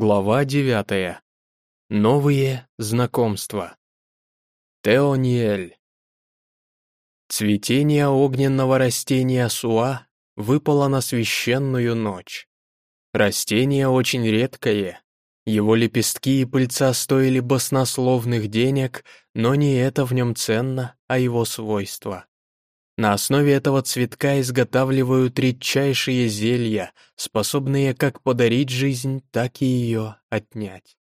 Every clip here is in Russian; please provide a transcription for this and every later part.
Глава девятая. Новые знакомства. Теониэль. Цветение огненного растения суа выпало на священную ночь. Растение очень редкое. Его лепестки и пыльца стоили баснословных денег, но не это в нем ценно, а его свойства. На основе этого цветка изготавливают редчайшие зелья, способные как подарить жизнь, так и ее отнять.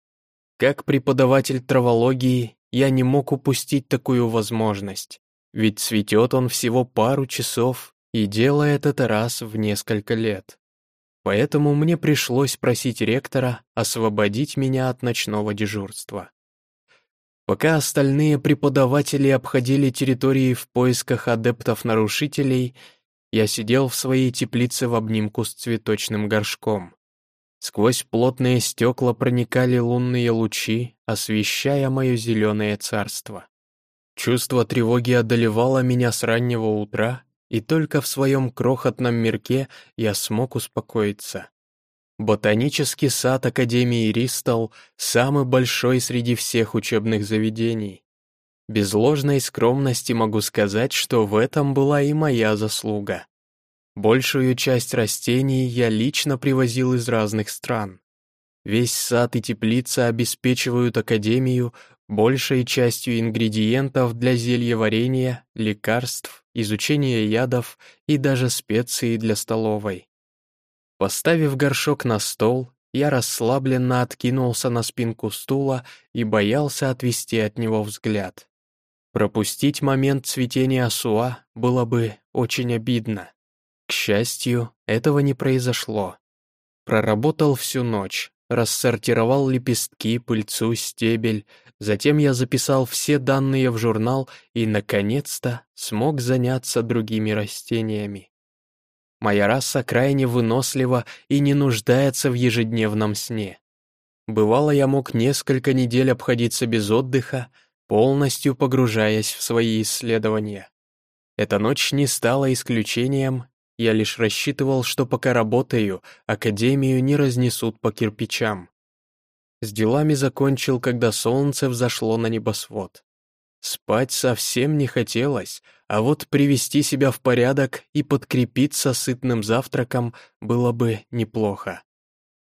Как преподаватель травологии я не мог упустить такую возможность, ведь цветет он всего пару часов и делает это раз в несколько лет. Поэтому мне пришлось просить ректора освободить меня от ночного дежурства. Пока остальные преподаватели обходили территории в поисках адептов-нарушителей, я сидел в своей теплице в обнимку с цветочным горшком. Сквозь плотные стекла проникали лунные лучи, освещая мое зеленое царство. Чувство тревоги одолевало меня с раннего утра, и только в своем крохотном мирке я смог успокоиться. Ботанический сад Академии Ристал самый большой среди всех учебных заведений. Без ложной скромности могу сказать, что в этом была и моя заслуга. Большую часть растений я лично привозил из разных стран. Весь сад и теплица обеспечивают Академию большей частью ингредиентов для зельеварения, лекарств, изучения ядов и даже специй для столовой. Поставив горшок на стол, я расслабленно откинулся на спинку стула и боялся отвести от него взгляд. Пропустить момент цветения суа было бы очень обидно. К счастью, этого не произошло. Проработал всю ночь, рассортировал лепестки, пыльцу, стебель, затем я записал все данные в журнал и, наконец-то, смог заняться другими растениями. Моя раса крайне вынослива и не нуждается в ежедневном сне. Бывало, я мог несколько недель обходиться без отдыха, полностью погружаясь в свои исследования. Эта ночь не стала исключением, я лишь рассчитывал, что пока работаю, Академию не разнесут по кирпичам. С делами закончил, когда солнце взошло на небосвод. Спать совсем не хотелось, а вот привести себя в порядок и подкрепиться сытным завтраком было бы неплохо.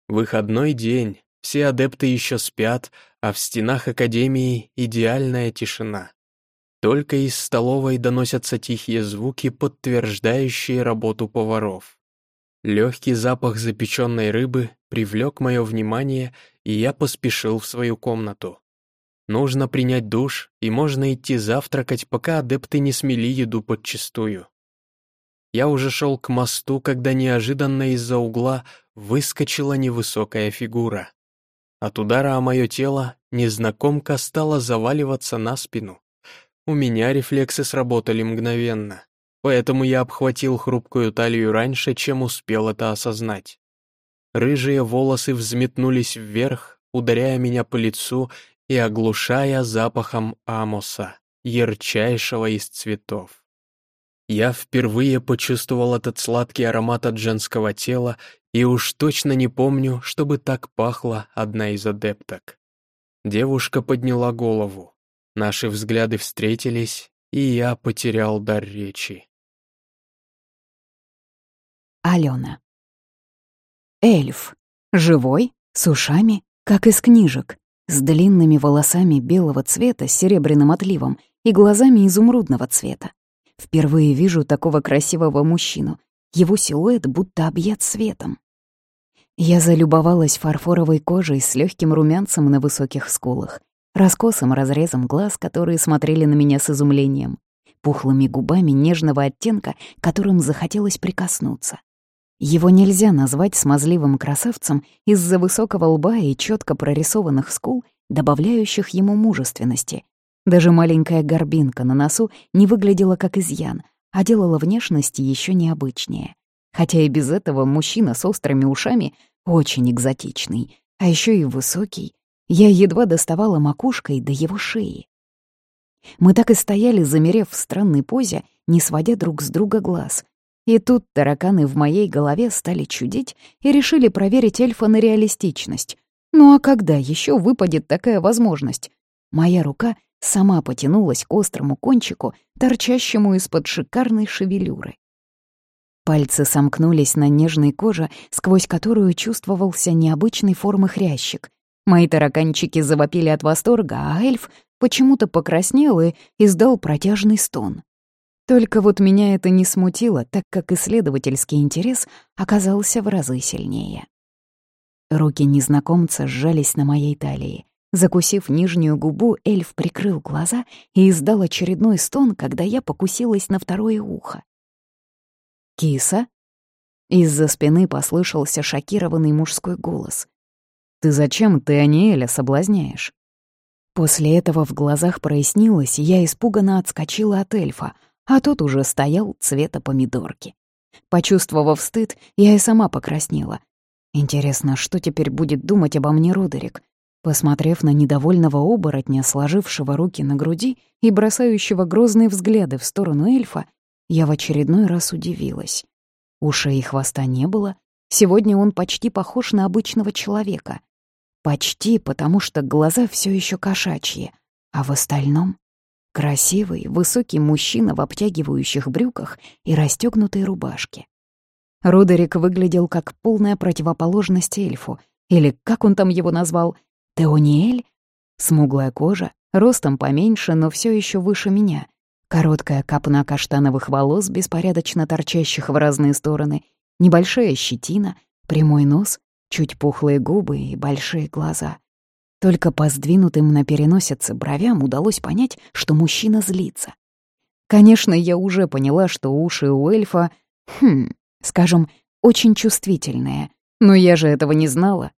Выходной день, все адепты еще спят, а в стенах Академии идеальная тишина. Только из столовой доносятся тихие звуки, подтверждающие работу поваров. Легкий запах запеченной рыбы привлек мое внимание, и я поспешил в свою комнату. Нужно принять душ, и можно идти завтракать, пока адепты не смели еду подчистую. Я уже шел к мосту, когда неожиданно из-за угла выскочила невысокая фигура. От удара о мое тело незнакомка стала заваливаться на спину. У меня рефлексы сработали мгновенно, поэтому я обхватил хрупкую талию раньше, чем успел это осознать. Рыжие волосы взметнулись вверх, ударяя меня по лицу и оглушая запахом амоса, ярчайшего из цветов. Я впервые почувствовал этот сладкий аромат от женского тела и уж точно не помню, чтобы так пахла одна из адепток. Девушка подняла голову. Наши взгляды встретились, и я потерял дар речи. Алена. Эльф. Живой, с ушами, как из книжек с длинными волосами белого цвета с серебряным отливом и глазами изумрудного цвета. Впервые вижу такого красивого мужчину. Его силуэт будто объят светом. Я залюбовалась фарфоровой кожей с легким румянцем на высоких скулах, раскосым разрезом глаз, которые смотрели на меня с изумлением, пухлыми губами нежного оттенка, которым захотелось прикоснуться. Его нельзя назвать смазливым красавцем из-за высокого лба и четко прорисованных скул, добавляющих ему мужественности. Даже маленькая горбинка на носу не выглядела как изъян, а делала внешность еще необычнее. Хотя и без этого мужчина с острыми ушами очень экзотичный, а еще и высокий. Я едва доставала макушкой до его шеи. Мы так и стояли, замерев в странной позе, не сводя друг с друга глаз, и тут тараканы в моей голове стали чудить и решили проверить эльфа на реалистичность. Ну а когда еще выпадет такая возможность? Моя рука сама потянулась к острому кончику, торчащему из-под шикарной шевелюры. Пальцы сомкнулись на нежной коже, сквозь которую чувствовался необычной формы хрящик. Мои тараканчики завопили от восторга, а эльф почему-то покраснел и издал протяжный стон. Только вот меня это не смутило, так как исследовательский интерес оказался в разы сильнее. Руки незнакомца сжались на моей талии. Закусив нижнюю губу, эльф прикрыл глаза и издал очередной стон, когда я покусилась на второе ухо. «Киса?» Из-за спины послышался шокированный мужской голос. «Ты зачем ты Аниэля соблазняешь?» После этого в глазах прояснилось, и я испуганно отскочила от эльфа, а тот уже стоял цвета помидорки. Почувствовав стыд, я и сама покраснела. Интересно, что теперь будет думать обо мне Родерик? Посмотрев на недовольного оборотня, сложившего руки на груди и бросающего грозные взгляды в сторону эльфа, я в очередной раз удивилась. Ушей и хвоста не было, сегодня он почти похож на обычного человека. Почти, потому что глаза все еще кошачьи, а в остальном — красивый, высокий мужчина в обтягивающих брюках и расстегнутой рубашке. Родерик выглядел как полная противоположность эльфу, или, как он там его назвал, Теониэль? Смуглая кожа, ростом поменьше, но все еще выше меня. Короткая копна каштановых волос, беспорядочно торчащих в разные стороны, небольшая щетина, прямой нос, чуть пухлые губы и большие глаза. Только по сдвинутым на переносице бровям удалось понять, что мужчина злится. Конечно, я уже поняла, что уши у эльфа, хм, скажем, очень чувствительные, но я же этого не знала.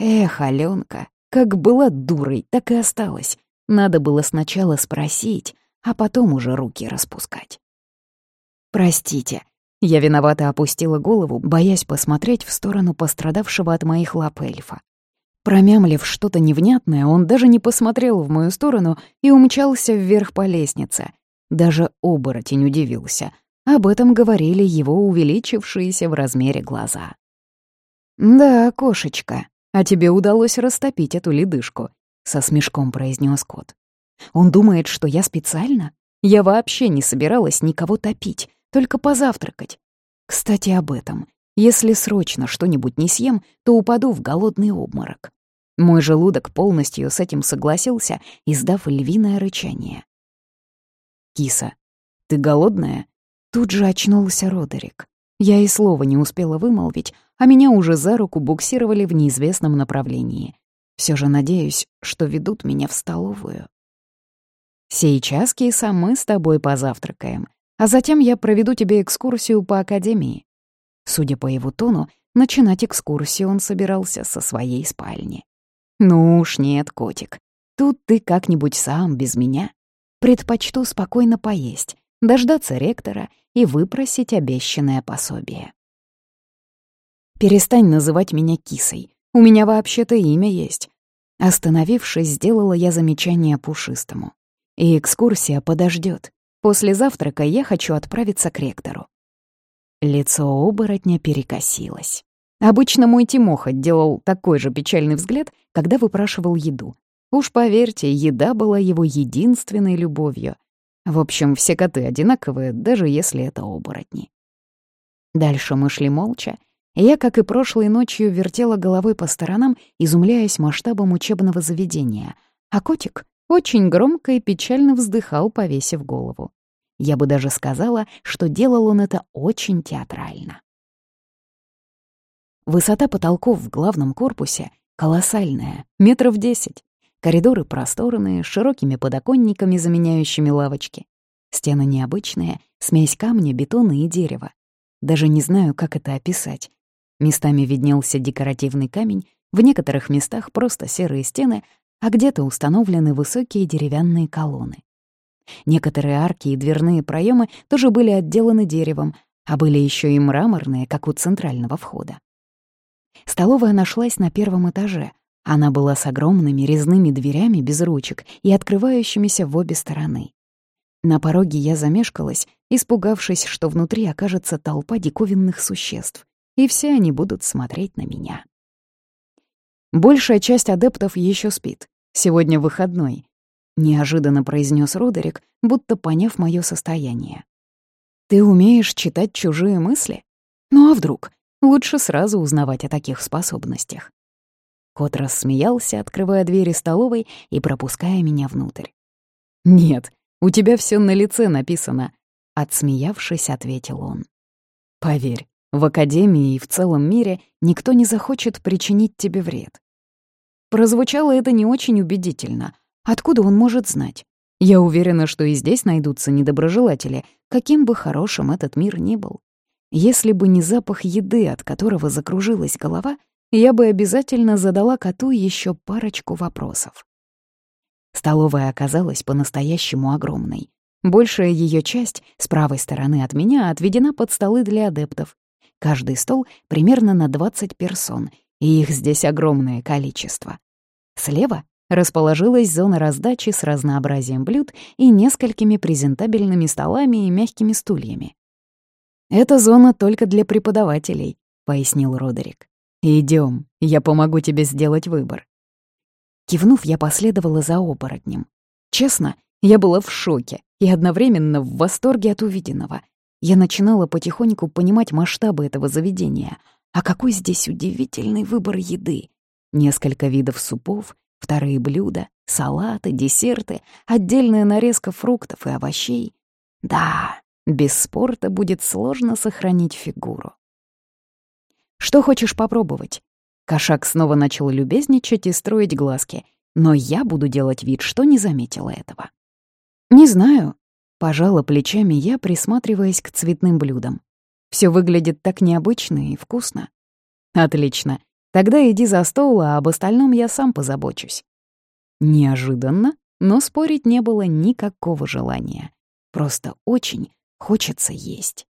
Эх, Алёнка, как была дурой, так и осталась. Надо было сначала спросить, а потом уже руки распускать. «Простите», я виновато опустила голову, боясь посмотреть в сторону пострадавшего от моих лап эльфа. Промямлив что-то невнятное, он даже не посмотрел в мою сторону и умчался вверх по лестнице. Даже оборотень удивился. Об этом говорили его увеличившиеся в размере глаза. «Да, кошечка, а тебе удалось растопить эту ледышку», — со смешком произнес кот. «Он думает, что я специально? Я вообще не собиралась никого топить только позавтракать. Кстати, об этом. Если срочно что-нибудь не съем, то упаду в голодный обморок. Мой желудок полностью с этим согласился, издав львиное рычание. «Киса, ты голодная?» Тут же очнулся Родерик. Я и слова не успела вымолвить, а меня уже за руку буксировали в неизвестном направлении. Все же надеюсь, что ведут меня в столовую. «Сейчас, киса, мы с тобой позавтракаем. А затем я проведу тебе экскурсию по Академии». Судя по его тону, начинать экскурсию он собирался со своей спальни. «Ну уж нет, котик, тут ты как-нибудь сам, без меня. Предпочту спокойно поесть, дождаться ректора и выпросить обещанное пособие». «Перестань называть меня кисой. У меня вообще-то имя есть». Остановившись, сделала я замечание пушистому. И экскурсия подождет. После завтрака я хочу отправиться к ректору». Лицо оборотня перекосилось. Обычно мой Тимоха делал такой же печальный взгляд, когда выпрашивал еду. Уж поверьте, еда была его единственной любовью. В общем, все коты одинаковые, даже если это оборотни. Дальше мы шли молча, я, как и прошлой ночью, вертела головой по сторонам, изумляясь масштабом учебного заведения, а котик очень громко и печально вздыхал, повесив голову. Я бы даже сказала, что делал он это очень театрально. Высота потолков в главном корпусе колоссальная, метров десять. Коридоры просторные, с широкими подоконниками, заменяющими лавочки. Стены необычные, смесь камня, бетона и дерева. Даже не знаю, как это описать. Местами виднелся декоративный камень, в некоторых местах просто серые стены, а где-то установлены высокие деревянные колонны. Некоторые арки и дверные проемы тоже были отделаны деревом, а были еще и мраморные, как у центрального входа. Столовая нашлась на первом этаже. Она была с огромными резными дверями без ручек и открывающимися в обе стороны. На пороге я замешкалась, испугавшись, что внутри окажется толпа диковинных существ, и все они будут смотреть на меня. Большая часть адептов еще спит. Сегодня выходной. Неожиданно произнес Родерик, будто поняв мое состояние. Ты умеешь читать чужие мысли? Ну а вдруг? Лучше сразу узнавать о таких способностях. Кот рассмеялся, открывая двери столовой и пропуская меня внутрь. «Нет, у тебя все на лице написано», — отсмеявшись, ответил он. «Поверь, в Академии и в целом мире никто не захочет причинить тебе вред». Прозвучало это не очень убедительно. Откуда он может знать? Я уверена, что и здесь найдутся недоброжелатели, каким бы хорошим этот мир ни был. Если бы не запах еды, от которого закружилась голова, я бы обязательно задала коту еще парочку вопросов. Столовая оказалась по-настоящему огромной. Большая ее часть, с правой стороны от меня, отведена под столы для адептов. Каждый стол примерно на 20 персон, и их здесь огромное количество. Слева расположилась зона раздачи с разнообразием блюд и несколькими презентабельными столами и мягкими стульями. «Это зона только для преподавателей», — пояснил Родерик. Идем, я помогу тебе сделать выбор». Кивнув, я последовала за оборотнем. Честно, я была в шоке и одновременно в восторге от увиденного. Я начинала потихоньку понимать масштабы этого заведения. А какой здесь удивительный выбор еды. Несколько видов супов, вторые блюда, салаты, десерты, отдельная нарезка фруктов и овощей. Да, без спорта будет сложно сохранить фигуру. Что хочешь попробовать?» Кошак снова начал любезничать и строить глазки, но я буду делать вид, что не заметила этого. «Не знаю», — пожала плечами я, присматриваясь к цветным блюдам. Все выглядит так необычно и вкусно». «Отлично. Тогда иди за стол, а об остальном я сам позабочусь». Неожиданно, но спорить не было никакого желания. Просто очень хочется есть.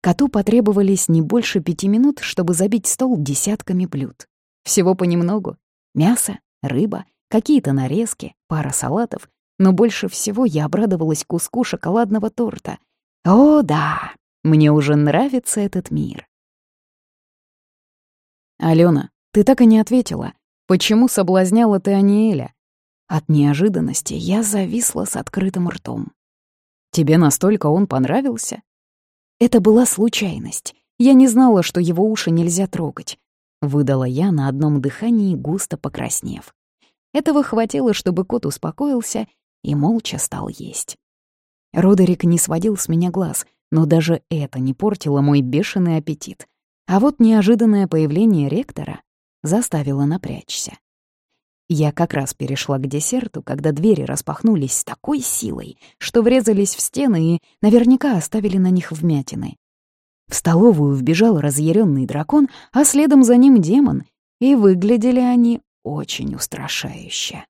Коту потребовались не больше пяти минут, чтобы забить стол десятками блюд. Всего понемногу. Мясо, рыба, какие-то нарезки, пара салатов. Но больше всего я обрадовалась куску шоколадного торта. О, да, мне уже нравится этот мир. «Алена, ты так и не ответила. Почему соблазняла ты Аниэля?» От неожиданности я зависла с открытым ртом. «Тебе настолько он понравился?» Это была случайность. Я не знала, что его уши нельзя трогать. Выдала я на одном дыхании, густо покраснев. Этого хватило, чтобы кот успокоился и молча стал есть. Родерик не сводил с меня глаз, но даже это не портило мой бешеный аппетит. А вот неожиданное появление ректора заставило напрячься. Я как раз перешла к десерту, когда двери распахнулись с такой силой, что врезались в стены и наверняка оставили на них вмятины. В столовую вбежал разъяренный дракон, а следом за ним демон, и выглядели они очень устрашающе.